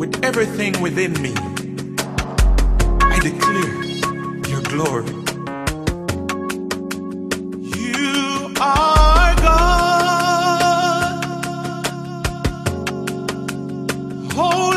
with everything within me. I declare your glory. You are God. Holy